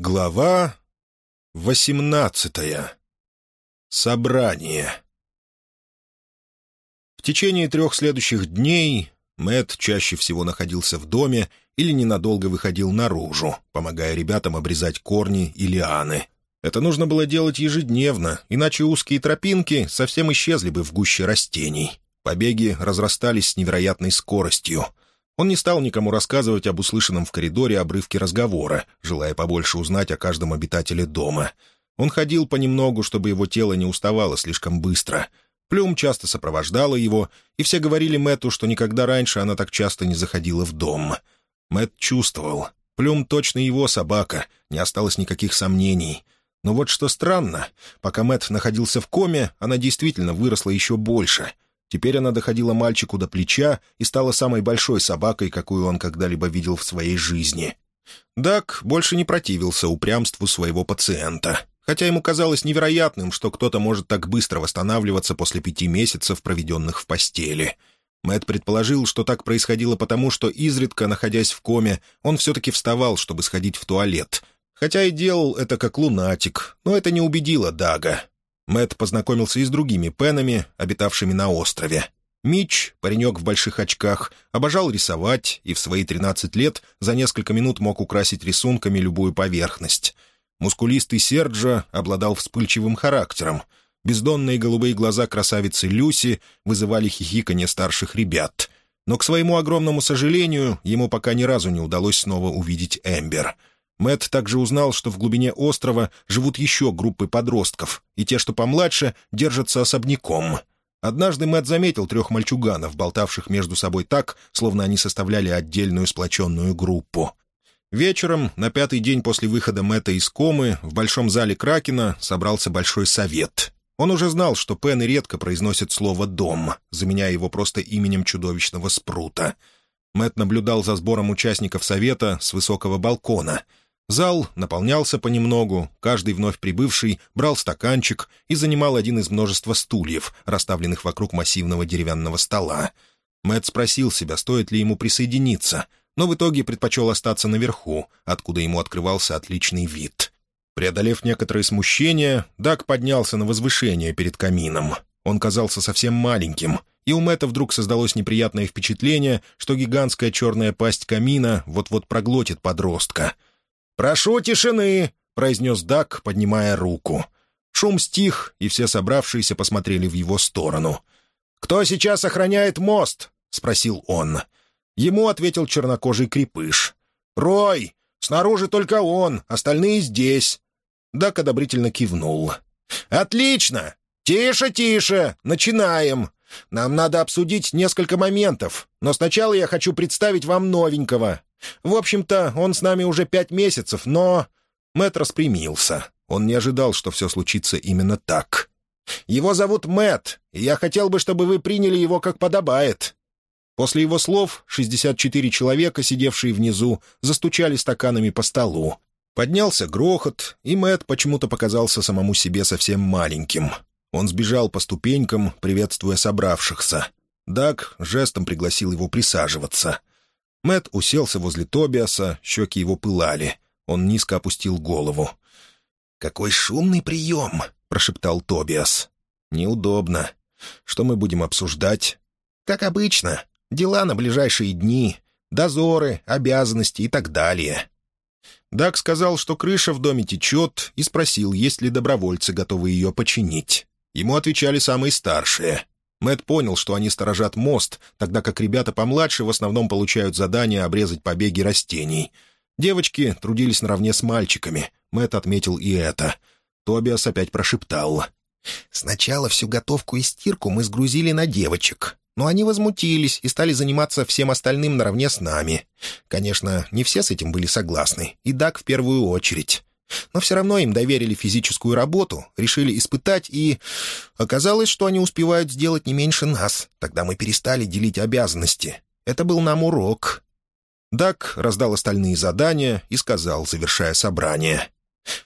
Глава восемнадцатая. Собрание. В течение трех следующих дней Мэт чаще всего находился в доме или ненадолго выходил наружу, помогая ребятам обрезать корни и лианы. Это нужно было делать ежедневно, иначе узкие тропинки совсем исчезли бы в гуще растений. Побеги разрастались с невероятной скоростью — он не стал никому рассказывать об услышанном в коридоре обрывке разговора, желая побольше узнать о каждом обитателе дома. Он ходил понемногу, чтобы его тело не уставало слишком быстро. Плюм часто сопровождала его, и все говорили Мэтту, что никогда раньше она так часто не заходила в дом. Мэтт чувствовал. Плюм точно его собака, не осталось никаких сомнений. Но вот что странно, пока Мэтт находился в коме, она действительно выросла еще больше — Теперь она доходила мальчику до плеча и стала самой большой собакой, какую он когда-либо видел в своей жизни. Дак больше не противился упрямству своего пациента, хотя ему казалось невероятным, что кто-то может так быстро восстанавливаться после пяти месяцев, проведенных в постели. Мэтт предположил, что так происходило потому, что изредка, находясь в коме, он все-таки вставал, чтобы сходить в туалет, хотя и делал это как лунатик, но это не убедило Дага. Мэт познакомился и с другими пенами, обитавшими на острове. Мич, паренек в больших очках, обожал рисовать и в свои 13 лет за несколько минут мог украсить рисунками любую поверхность. Мускулистый Серджа обладал вспыльчивым характером. Бездонные голубые глаза красавицы Люси вызывали хихиканье старших ребят. Но, к своему огромному сожалению, ему пока ни разу не удалось снова увидеть Эмбер — Мэт также узнал, что в глубине острова живут еще группы подростков, и те, что помладше, держатся особняком. Однажды Мэт заметил трех мальчуганов, болтавших между собой так, словно они составляли отдельную сплоченную группу. Вечером, на пятый день после выхода Мэтта из комы, в большом зале Кракена собрался большой совет. Он уже знал, что Пены редко произносят слово «дом», заменяя его просто именем чудовищного спрута. Мэт наблюдал за сбором участников совета с высокого балкона — Зал наполнялся понемногу, каждый вновь прибывший брал стаканчик и занимал один из множества стульев, расставленных вокруг массивного деревянного стола. Мэт спросил себя, стоит ли ему присоединиться, но в итоге предпочел остаться наверху, откуда ему открывался отличный вид. Преодолев некоторые смущения, Дак поднялся на возвышение перед камином. Он казался совсем маленьким, и у Мэтта вдруг создалось неприятное впечатление, что гигантская черная пасть камина вот-вот проглотит подростка — «Прошу тишины!» — произнес Дак, поднимая руку. Шум стих, и все собравшиеся посмотрели в его сторону. «Кто сейчас охраняет мост?» — спросил он. Ему ответил чернокожий крепыш. «Рой! Снаружи только он, остальные здесь!» Дак одобрительно кивнул. «Отлично! Тише, тише! Начинаем! Нам надо обсудить несколько моментов, но сначала я хочу представить вам новенького. В общем-то, он с нами уже пять месяцев, но...» Мэтт распрямился. Он не ожидал, что все случится именно так. «Его зовут Мэтт, и я хотел бы, чтобы вы приняли его как подобает». После его слов 64 человека, сидевшие внизу, застучали стаканами по столу. Поднялся грохот, и Мэтт почему-то показался самому себе совсем маленьким. Он сбежал по ступенькам, приветствуя собравшихся. Даг жестом пригласил его присаживаться. Мэт уселся возле Тобиаса, щеки его пылали. Он низко опустил голову. «Какой шумный прием!» — прошептал Тобиас. «Неудобно. Что мы будем обсуждать?» «Как обычно. Дела на ближайшие дни, дозоры, обязанности и так далее». Дак сказал, что крыша в доме течет, и спросил, есть ли добровольцы, готовы ее починить. Ему отвечали самые старшие. Мэт понял, что они сторожат мост, тогда как ребята помладше в основном получают задание обрезать побеги растений. Девочки трудились наравне с мальчиками. Мэт отметил и это. Тобиас опять прошептал. «Сначала всю готовку и стирку мы сгрузили на девочек, но они возмутились и стали заниматься всем остальным наравне с нами. Конечно, не все с этим были согласны, и Дак в первую очередь. Но все равно им доверили физическую работу, решили испытать, и... Оказалось, что они успевают сделать не меньше нас. Тогда мы перестали делить обязанности. Это был нам урок. Дак раздал остальные задания и сказал, завершая собрание.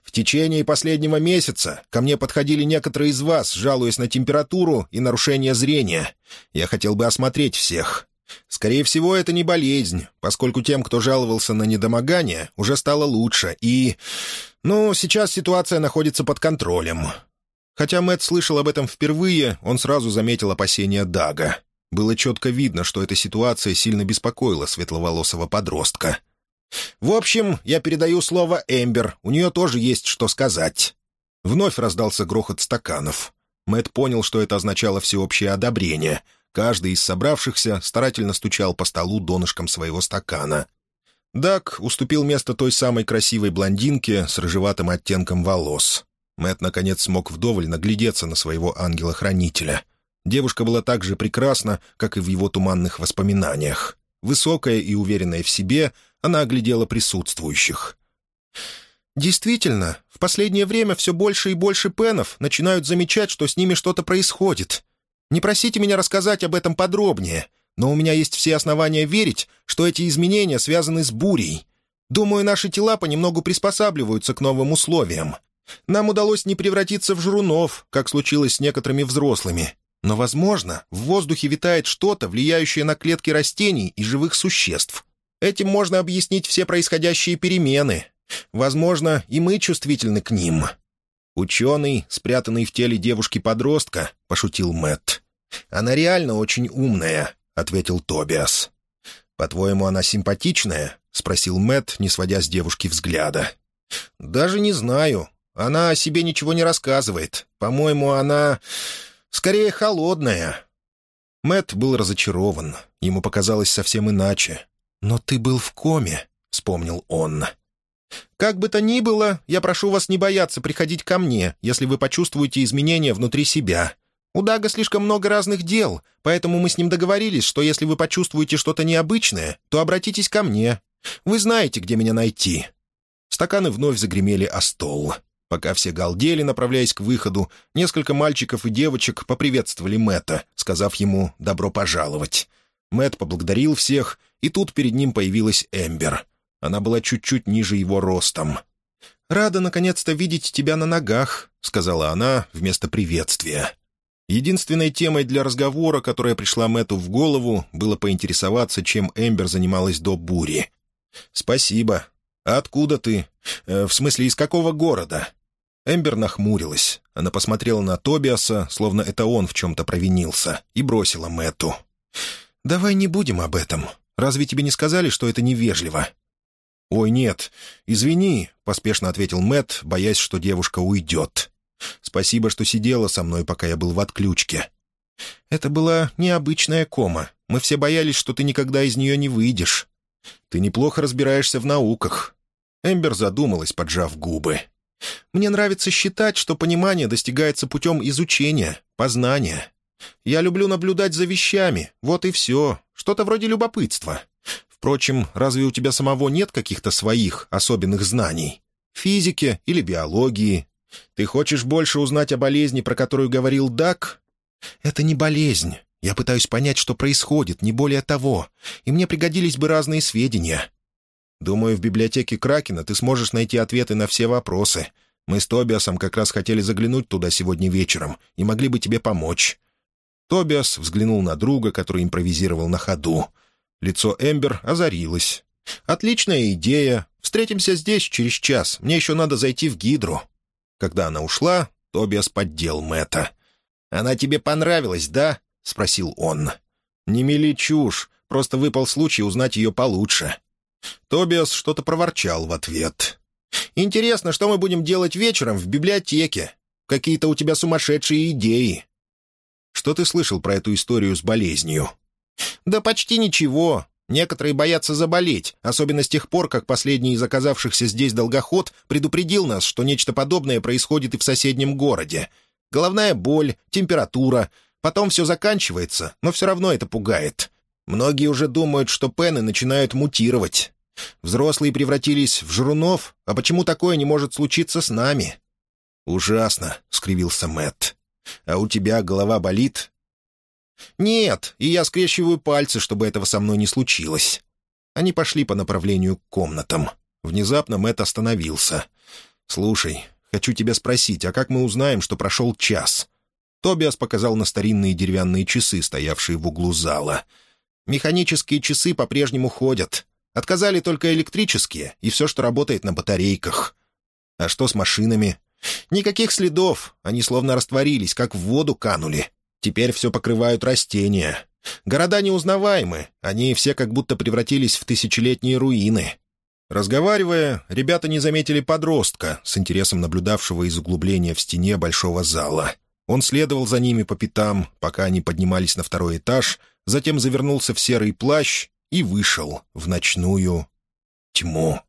«В течение последнего месяца ко мне подходили некоторые из вас, жалуясь на температуру и нарушение зрения. Я хотел бы осмотреть всех. Скорее всего, это не болезнь, поскольку тем, кто жаловался на недомогание, уже стало лучше, и... Ну, сейчас ситуация находится под контролем. Хотя Мэтт слышал об этом впервые, он сразу заметил опасения Дага. Было четко видно, что эта ситуация сильно беспокоила светловолосого подростка. «В общем, я передаю слово Эмбер, у нее тоже есть что сказать». Вновь раздался грохот стаканов. Мэтт понял, что это означало всеобщее одобрение. Каждый из собравшихся старательно стучал по столу донышком своего стакана. Дак уступил место той самой красивой блондинке с рыжеватым оттенком волос. Мэтт, наконец, смог вдоволь наглядеться на своего ангела-хранителя. Девушка была так же прекрасна, как и в его туманных воспоминаниях. Высокая и уверенная в себе, она оглядела присутствующих. «Действительно, в последнее время все больше и больше пенов начинают замечать, что с ними что-то происходит. Не просите меня рассказать об этом подробнее, но у меня есть все основания верить, что эти изменения связаны с бурей. Думаю, наши тела понемногу приспосабливаются к новым условиям. Нам удалось не превратиться в жрунов, как случилось с некоторыми взрослыми. Но, возможно, в воздухе витает что-то, влияющее на клетки растений и живых существ. Этим можно объяснить все происходящие перемены. Возможно, и мы чувствительны к ним. «Ученый, спрятанный в теле девушки-подростка», — пошутил Мэтт. «Она реально очень умная», — ответил Тобиас. «По-твоему, она симпатичная?» — спросил Мэтт, не сводя с девушки взгляда. «Даже не знаю. Она о себе ничего не рассказывает. По-моему, она... скорее холодная». Мэт был разочарован. Ему показалось совсем иначе. «Но ты был в коме», — вспомнил он. «Как бы то ни было, я прошу вас не бояться приходить ко мне, если вы почувствуете изменения внутри себя. У Дага слишком много разных дел, поэтому мы с ним договорились, что если вы почувствуете что-то необычное, то обратитесь ко мне. Вы знаете, где меня найти». Стаканы вновь загремели о стол. Пока все галдели, направляясь к выходу, несколько мальчиков и девочек поприветствовали Мэтта, сказав ему «добро пожаловать». Мэтт поблагодарил всех, и тут перед ним появилась Эмбер. Она была чуть-чуть ниже его ростом. «Рада наконец-то видеть тебя на ногах», — сказала она вместо приветствия. Единственной темой для разговора, которая пришла Мэтту в голову, было поинтересоваться, чем Эмбер занималась до бури. «Спасибо. А откуда ты? Э, в смысле, из какого города?» Эмбер нахмурилась. Она посмотрела на Тобиаса, словно это он в чем-то провинился, и бросила Мэтту. «Давай не будем об этом. Разве тебе не сказали, что это невежливо?» «Ой, нет, извини», — поспешно ответил Мэтт, боясь, что девушка уйдет. «Спасибо, что сидела со мной, пока я был в отключке». «Это была необычная кома. Мы все боялись, что ты никогда из нее не выйдешь. Ты неплохо разбираешься в науках». Эмбер задумалась, поджав губы. Мне нравится считать, что понимание достигается путем изучения, познания. Я люблю наблюдать за вещами, вот и все, что-то вроде любопытства. Впрочем, разве у тебя самого нет каких-то своих особенных знаний? Физике или биологии? Ты хочешь больше узнать о болезни, про которую говорил Дак? Это не болезнь. Я пытаюсь понять, что происходит, не более того, и мне пригодились бы разные сведения. Думаю, в библиотеке Кракена ты сможешь найти ответы на все вопросы. Мы с Тобиасом как раз хотели заглянуть туда сегодня вечером и могли бы тебе помочь». Тобиас взглянул на друга, который импровизировал на ходу. Лицо Эмбер озарилось. «Отличная идея. Встретимся здесь через час. Мне еще надо зайти в Гидру». Когда она ушла, Тобиас поддел Мэтта. «Она тебе понравилась, да?» — спросил он. «Не мели чушь. Просто выпал случай узнать ее получше. Тобиас что-то проворчал в ответ. «Интересно, что мы будем делать вечером в библиотеке? Какие-то у тебя сумасшедшие идеи». «Что ты слышал про эту историю с болезнью?» «Да почти ничего. Некоторые боятся заболеть, особенно с тех пор, как последний из оказавшихся здесь долгоход предупредил нас, что нечто подобное происходит и в соседнем городе. Головная боль, температура. Потом все заканчивается, но все равно это пугает. Многие уже думают, что пены начинают мутировать. Взрослые превратились в жрунов, а почему такое не может случиться с нами?» «Ужасно», — скривился Мэтт. «А у тебя голова болит?» «Нет, и я скрещиваю пальцы, чтобы этого со мной не случилось». Они пошли по направлению к комнатам. Внезапно Мэтт остановился. «Слушай, хочу тебя спросить, а как мы узнаем, что прошел час?» Тобиас показал на старинные деревянные часы, стоявшие в углу зала — Механические часы по-прежнему ходят. Отказали только электрические и все, что работает на батарейках. А что с машинами? Никаких следов. Они словно растворились, как в воду канули. Теперь все покрывают растения. Города неузнаваемы. Они все как будто превратились в тысячелетние руины. Разговаривая, ребята не заметили подростка, с интересом наблюдавшего из углубления в стене большого зала. Он следовал за ними по пятам, пока они поднимались на второй этаж, затем завернулся в серый плащ и вышел в ночную тьму.